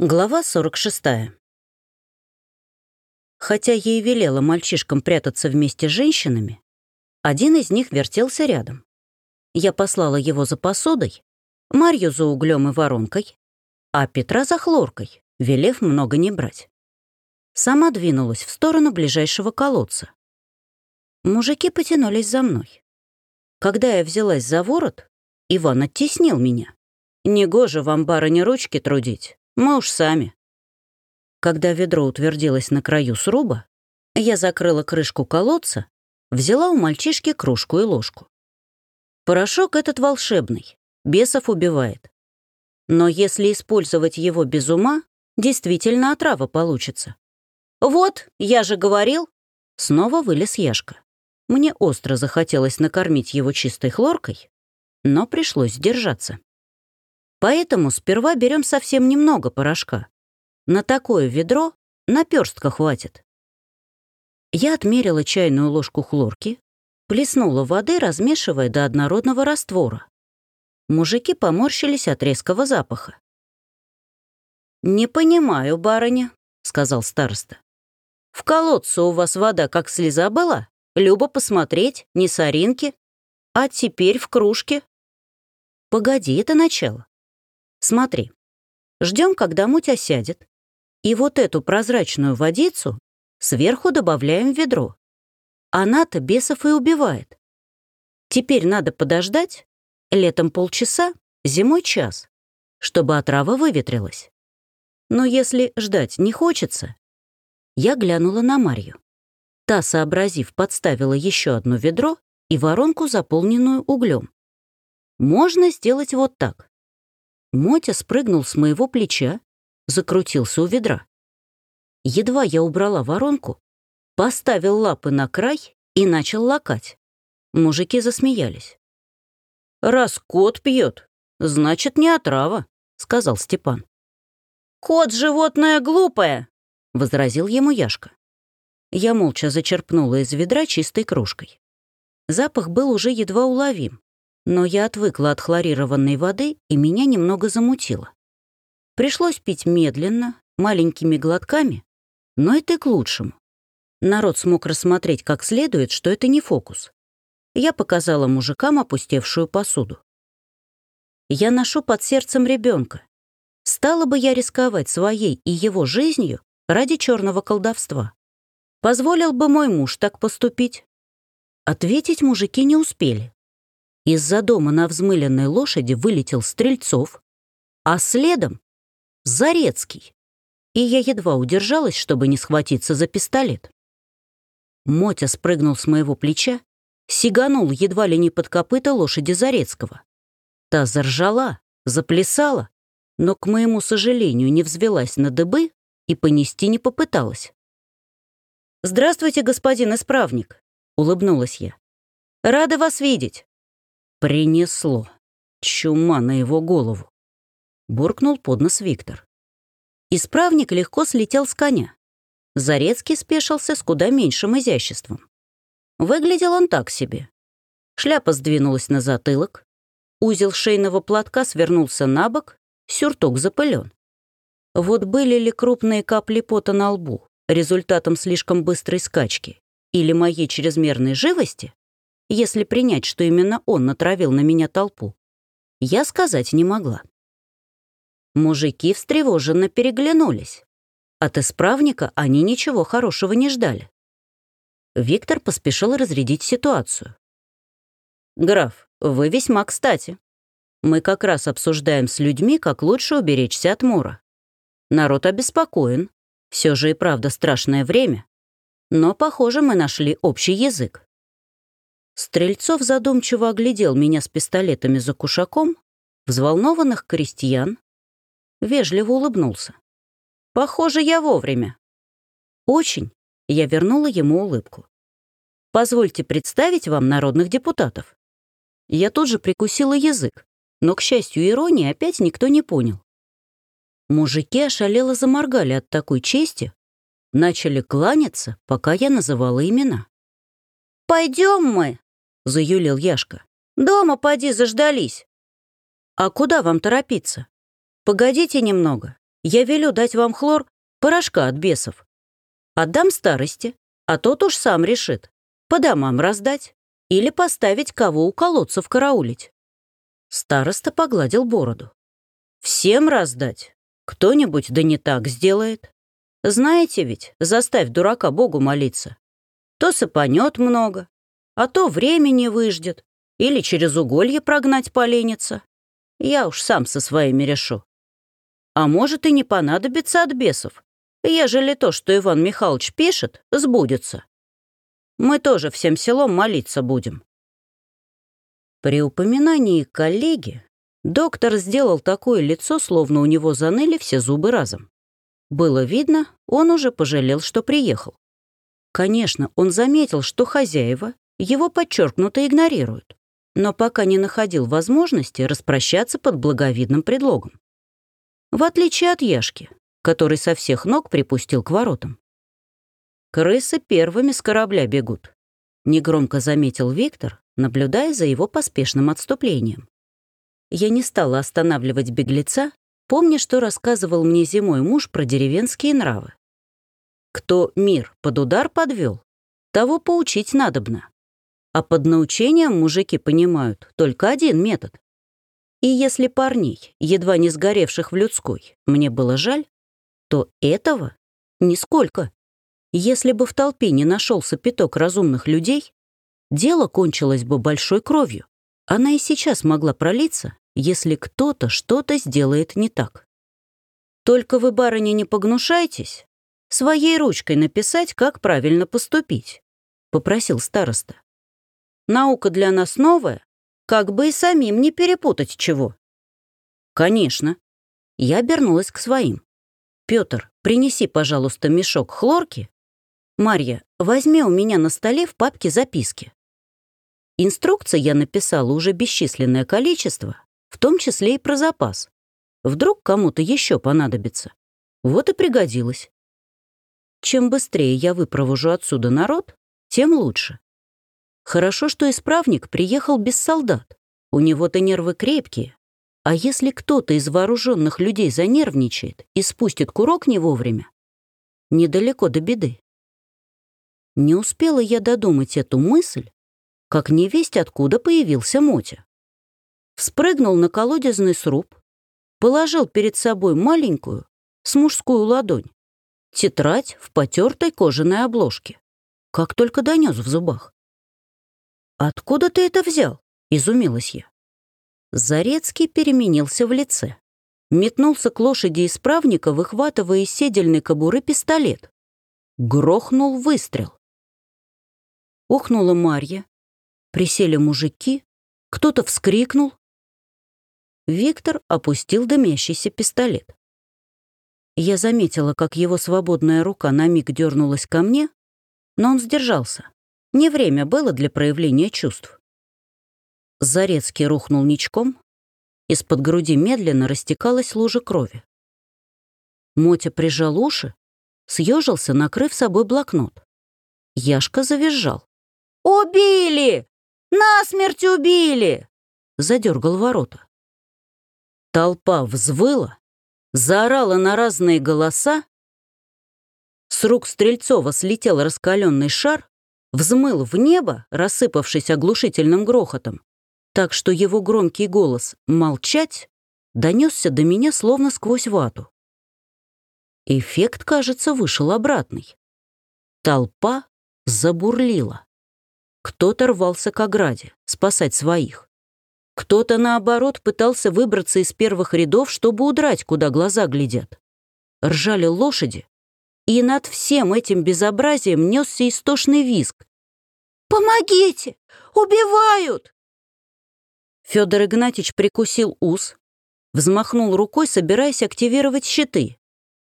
Глава 46. Хотя ей велела мальчишкам прятаться вместе с женщинами, один из них вертелся рядом. Я послала его за посудой, Марью за углем и воронкой, а Петра за хлоркой, велев много не брать. Сама двинулась в сторону ближайшего колодца. Мужики потянулись за мной. Когда я взялась за ворот, Иван оттеснил меня. «Негоже вам, барыня, ручки трудить. Мы уж сами. Когда ведро утвердилось на краю сруба, я закрыла крышку колодца, взяла у мальчишки кружку и ложку. Порошок этот волшебный, бесов убивает. Но если использовать его без ума, действительно отрава получится. «Вот, я же говорил!» Снова вылез Яшка. Мне остро захотелось накормить его чистой хлоркой, но пришлось сдержаться. Поэтому сперва берем совсем немного порошка. На такое ведро наперстка хватит. Я отмерила чайную ложку хлорки, плеснула воды, размешивая до однородного раствора. Мужики поморщились от резкого запаха. «Не понимаю, барыня», — сказал староста. «В колодце у вас вода как слеза была? Любо посмотреть, не соринки. А теперь в кружке». «Погоди, это начало. Смотри, ждем, когда муть осядет, и вот эту прозрачную водицу сверху добавляем в ведро. Она-то бесов и убивает. Теперь надо подождать, летом полчаса, зимой час, чтобы отрава выветрилась. Но если ждать не хочется, я глянула на Марью. Та, сообразив, подставила еще одно ведро и воронку, заполненную углем. Можно сделать вот так. Мотя спрыгнул с моего плеча, закрутился у ведра. Едва я убрала воронку, поставил лапы на край и начал лакать. Мужики засмеялись. «Раз кот пьет, значит, не отрава», — сказал Степан. «Кот — животное глупое», — возразил ему Яшка. Я молча зачерпнула из ведра чистой кружкой. Запах был уже едва уловим, но я отвыкла от хлорированной воды, и меня немного замутило. Пришлось пить медленно, маленькими глотками, но это к лучшему. Народ смог рассмотреть как следует, что это не фокус. Я показала мужикам опустевшую посуду. Я ношу под сердцем ребенка. Стала бы я рисковать своей и его жизнью ради черного колдовства? Позволил бы мой муж так поступить? Ответить мужики не успели. Из-за дома на взмыленной лошади вылетел Стрельцов, а следом — Зарецкий. И я едва удержалась, чтобы не схватиться за пистолет. Мотя спрыгнул с моего плеча, сиганул едва ли не под копыта лошади Зарецкого. Та заржала, заплясала, но, к моему сожалению, не взвелась на дыбы и понести не попыталась. «Здравствуйте, господин исправник», — улыбнулась я. «Рада вас видеть». Принесло. Чума на его голову. Буркнул под нос Виктор. Исправник легко слетел с коня. Зарецкий спешился с куда меньшим изяществом. Выглядел он так себе. Шляпа сдвинулась на затылок, узел шейного платка свернулся на бок, сюртук запылен. Вот были ли крупные капли пота на лбу результатом слишком быстрой скачки или моей чрезмерной живости, если принять, что именно он натравил на меня толпу, я сказать не могла. Мужики встревоженно переглянулись. От исправника они ничего хорошего не ждали. Виктор поспешил разрядить ситуацию. «Граф, вы весьма кстати. Мы как раз обсуждаем с людьми, как лучше уберечься от мора. Народ обеспокоен. Все же и правда страшное время. Но, похоже, мы нашли общий язык. Стрельцов задумчиво оглядел меня с пистолетами за кушаком, взволнованных крестьян, вежливо улыбнулся. «Похоже, я вовремя». «Очень», — я вернула ему улыбку. «Позвольте представить вам народных депутатов». Я тут же прикусила язык, но, к счастью, иронии опять никто не понял. Мужики ошалело заморгали от такой чести, начали кланяться, пока я называла имена. «Пойдем мы», — заюлил Яшка. «Дома поди заждались». «А куда вам торопиться? Погодите немного. я велю дать вам хлор порошка от бесов. Отдам старости, а тот уж сам решит, по домам раздать или поставить кого у колодцев караулить. Староста погладил бороду. Всем раздать. Кто-нибудь да не так сделает. Знаете ведь, заставь дурака Богу молиться. То сыпанет много, а то времени выждет или через уголье прогнать поленится. Я уж сам со своими решу. А может и не понадобится от бесов, ежели то, что Иван Михайлович пишет, сбудется. Мы тоже всем селом молиться будем. При упоминании коллеги доктор сделал такое лицо, словно у него заныли все зубы разом. Было видно, он уже пожалел, что приехал. Конечно, он заметил, что хозяева его подчеркнуто игнорируют, но пока не находил возможности распрощаться под благовидным предлогом. В отличие от Яшки, который со всех ног припустил к воротам. «Крысы первыми с корабля бегут», — негромко заметил Виктор, наблюдая за его поспешным отступлением. Я не стала останавливать беглеца, помня, что рассказывал мне зимой муж про деревенские нравы. Кто мир под удар подвел, того поучить надобно. А под научением мужики понимают только один метод. И если парней, едва не сгоревших в людской, мне было жаль, то этого нисколько. Если бы в толпе не нашелся пяток разумных людей, дело кончилось бы большой кровью. Она и сейчас могла пролиться, если кто-то что-то сделает не так. Только вы, барыня, не погнушайтесь своей ручкой написать, как правильно поступить, — попросил староста. Наука для нас новая, как бы и самим не перепутать чего. Конечно. Я обернулась к своим. Петр, принеси, пожалуйста, мешок хлорки. Марья, возьми у меня на столе в папке записки. Инструкций я написала уже бесчисленное количество, в том числе и про запас. Вдруг кому-то еще понадобится. Вот и пригодилось. Чем быстрее я выпровожу отсюда народ, тем лучше. Хорошо, что исправник приехал без солдат. У него-то нервы крепкие. А если кто-то из вооруженных людей занервничает и спустит курок не вовремя, недалеко до беды. Не успела я додумать эту мысль, как невесть откуда появился Мотя. Вспрыгнул на колодезный сруб, положил перед собой маленькую, с мужскую ладонь, тетрадь в потертой кожаной обложке. Как только донес в зубах. «Откуда ты это взял?» — изумилась я. Зарецкий переменился в лице. Метнулся к лошади исправника, выхватывая из седельной кобуры пистолет. Грохнул выстрел. Ухнула Марья. Присели мужики. Кто-то вскрикнул. Виктор опустил дымящийся пистолет. Я заметила, как его свободная рука на миг дернулась ко мне, но он сдержался. Не время было для проявления чувств. Зарецкий рухнул ничком, из-под груди медленно растекалась лужа крови. Мотя прижал уши, съежился, накрыв собой блокнот. Яшка завизжал. «Убили! Насмерть убили!» Задергал ворота. Толпа взвыла, заорала на разные голоса. С рук Стрельцова слетел раскаленный шар, взмыл в небо, рассыпавшись оглушительным грохотом, так что его громкий голос «молчать» донесся до меня словно сквозь вату. Эффект, кажется, вышел обратный. Толпа забурлила. Кто-то рвался к ограде, спасать своих. Кто-то, наоборот, пытался выбраться из первых рядов, чтобы удрать, куда глаза глядят. Ржали лошади, и над всем этим безобразием несся истошный визг. «Помогите! Убивают!» Федор Игнатьич прикусил ус, взмахнул рукой, собираясь активировать щиты.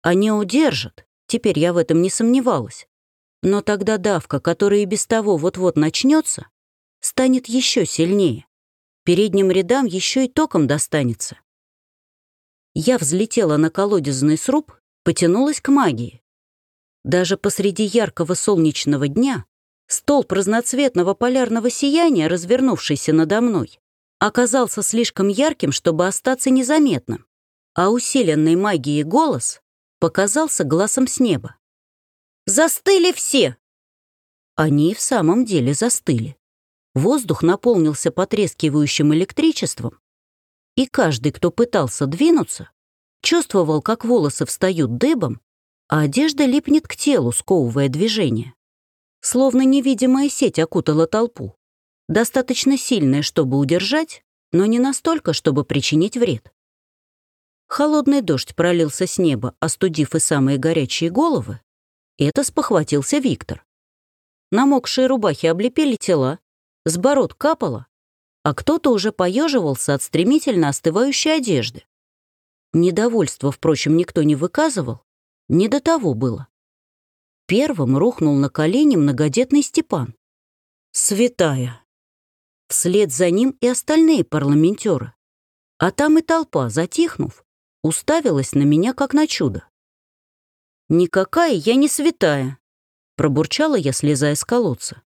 Они удержат, теперь я в этом не сомневалась. Но тогда давка, которая и без того вот-вот начнется, станет еще сильнее передним рядам еще и током достанется. Я взлетела на колодезный сруб, потянулась к магии. Даже посреди яркого солнечного дня столб разноцветного полярного сияния, развернувшийся надо мной, оказался слишком ярким, чтобы остаться незаметным. а усиленный магией голос показался глазом с неба. «Застыли все!» Они в самом деле застыли. Воздух наполнился потрескивающим электричеством, и каждый, кто пытался двинуться, чувствовал, как волосы встают дыбом, а одежда липнет к телу, сковывая движение. Словно невидимая сеть окутала толпу, достаточно сильная, чтобы удержать, но не настолько, чтобы причинить вред. Холодный дождь пролился с неба, остудив и самые горячие головы. Это спохватился Виктор. Намокшие рубахи облепили тела, с бород капало, а кто-то уже поеживался от стремительно остывающей одежды. Недовольство, впрочем, никто не выказывал, не до того было. Первым рухнул на колени многодетный Степан. Святая. Вслед за ним и остальные парламентеры. А там и толпа, затихнув, уставилась на меня как на чудо. «Никакая я не святая», — пробурчала я, слезая с колодца.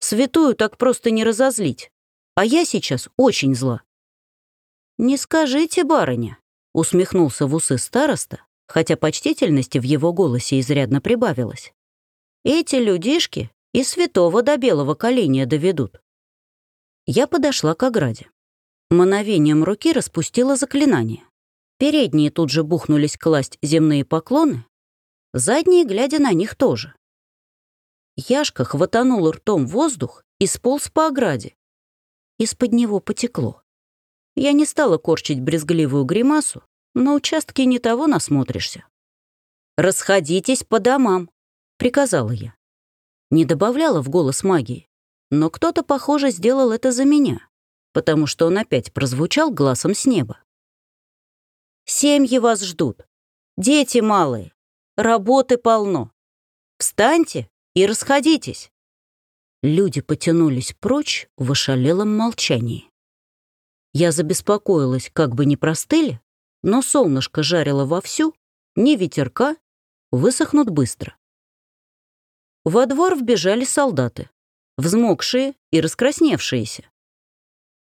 Святую так просто не разозлить. А я сейчас очень зла». «Не скажите, барыня», — усмехнулся в усы староста, хотя почтительности в его голосе изрядно прибавилось. «Эти людишки и святого до белого коленя доведут». Я подошла к ограде. Мановением руки распустила заклинание. Передние тут же бухнулись класть земные поклоны, задние, глядя на них, тоже. Яшка хватанул ртом воздух и сполз по ограде. Из-под него потекло. Я не стала корчить брезгливую гримасу, на участке не того насмотришься. «Расходитесь по домам», — приказала я. Не добавляла в голос магии, но кто-то, похоже, сделал это за меня, потому что он опять прозвучал глазом с неба. «Семьи вас ждут. Дети малые. Работы полно. Встаньте и расходитесь». Люди потянулись прочь в ошалелом молчании. Я забеспокоилась, как бы не простыли, но солнышко жарило вовсю, ни ветерка, высохнут быстро. Во двор вбежали солдаты, взмокшие и раскрасневшиеся.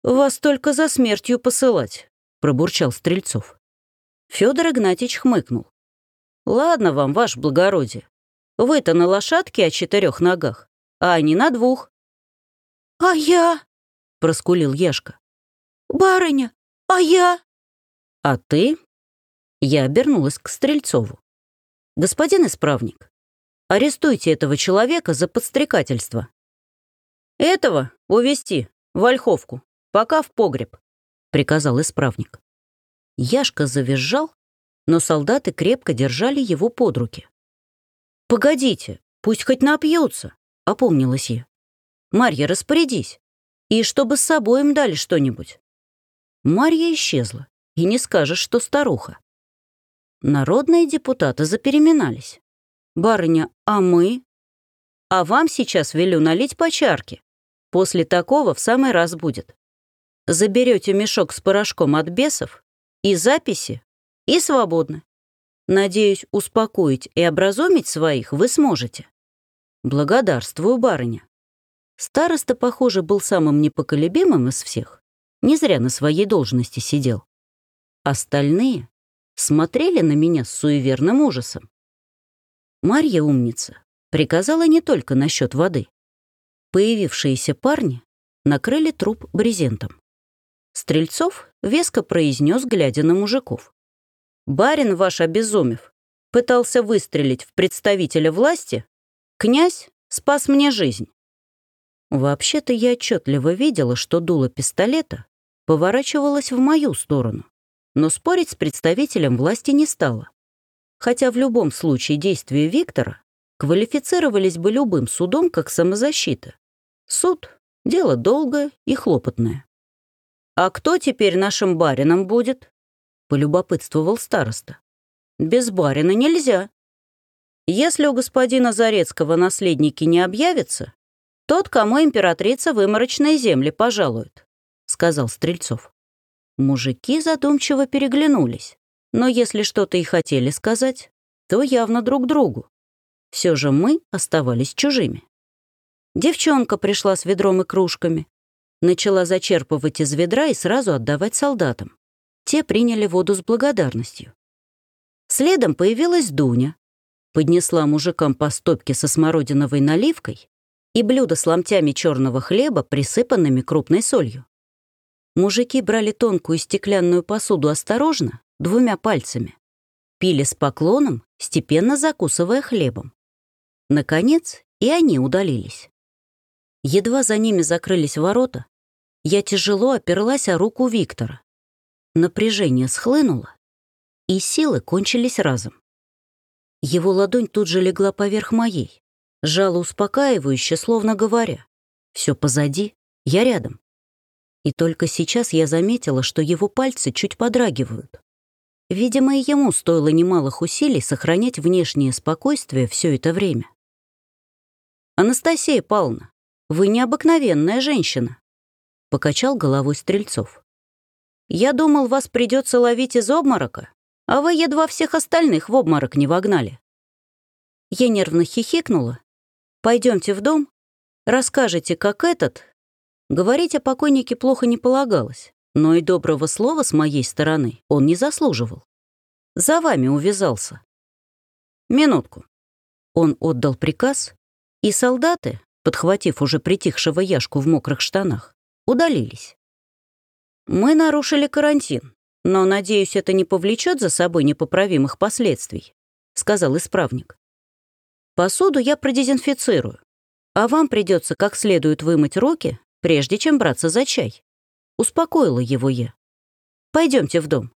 «Вас только за смертью посылать», — пробурчал Стрельцов. Федор Игнатьич хмыкнул. «Ладно вам, ваше благородие. Вы-то на лошадке о четырех ногах, а они на двух». «А я?» — проскулил Яшка. «Барыня, а я?» «А ты?» Я обернулась к Стрельцову. «Господин исправник, арестуйте этого человека за подстрекательство». «Этого увести в Ольховку, пока в погреб», — приказал исправник. Яшка завизжал, но солдаты крепко держали его под руки. «Погодите, пусть хоть напьются», — опомнилась я. «Марья, распорядись. И чтобы с собой им дали что-нибудь». Марья исчезла, и не скажешь, что старуха. Народные депутаты запереминались. «Барыня, а мы?» «А вам сейчас велю налить по чарке. После такого в самый раз будет. Заберете мешок с порошком от бесов и записи, и свободны. Надеюсь, успокоить и образумить своих вы сможете. Благодарствую, барыня. Староста, похоже, был самым непоколебимым из всех. Не зря на своей должности сидел. Остальные смотрели на меня с суеверным ужасом. Марья умница приказала не только насчет воды. Появившиеся парни накрыли труп брезентом. Стрельцов веско произнес, глядя на мужиков. Барин ваш обезумев пытался выстрелить в представителя власти, князь спас мне жизнь. Вообще-то я отчетливо видела, что дуло пистолета поворачивалось в мою сторону, но спорить с представителем власти не стала. Хотя в любом случае действия Виктора квалифицировались бы любым судом как самозащита. Суд — дело долгое и хлопотное. «А кто теперь нашим барином будет?» — полюбопытствовал староста. «Без барина нельзя. Если у господина Зарецкого наследники не объявятся, тот, кому императрица выморочные земли пожалует», — сказал Стрельцов. Мужики задумчиво переглянулись, но если что-то и хотели сказать, то явно друг другу. Все же мы оставались чужими. Девчонка пришла с ведром и кружками, начала зачерпывать из ведра и сразу отдавать солдатам. Те приняли воду с благодарностью. Следом появилась Дуня, поднесла мужикам по стопке со смородиновой наливкой и блюдо с ломтями черного хлеба, присыпанными крупной солью. Мужики брали тонкую стеклянную посуду осторожно, двумя пальцами, пили с поклоном, степенно закусывая хлебом. Наконец, и они удалились. Едва за ними закрылись ворота, я тяжело оперлась о руку Виктора. Напряжение схлынуло, и силы кончились разом. Его ладонь тут же легла поверх моей, сжала успокаивающе, словно говоря, «Все позади, я рядом». И только сейчас я заметила, что его пальцы чуть подрагивают. Видимо, и ему стоило немалых усилий сохранять внешнее спокойствие все это время. «Анастасия Павловна, вы необыкновенная женщина», — покачал головой Стрельцов. «Я думал, вас придется ловить из обморока, а вы едва всех остальных в обморок не вогнали». Я нервно хихикнула. Пойдемте в дом, расскажете, как этот...» Говорить о покойнике плохо не полагалось, но и доброго слова с моей стороны он не заслуживал. За вами увязался. Минутку. Он отдал приказ, и солдаты, подхватив уже притихшего Яшку в мокрых штанах, удалились. Мы нарушили карантин, но, надеюсь, это не повлечет за собой непоправимых последствий, сказал исправник. Посуду я продезинфицирую, а вам придется как следует вымыть руки, прежде чем браться за чай. Успокоила его я. Пойдемте в дом.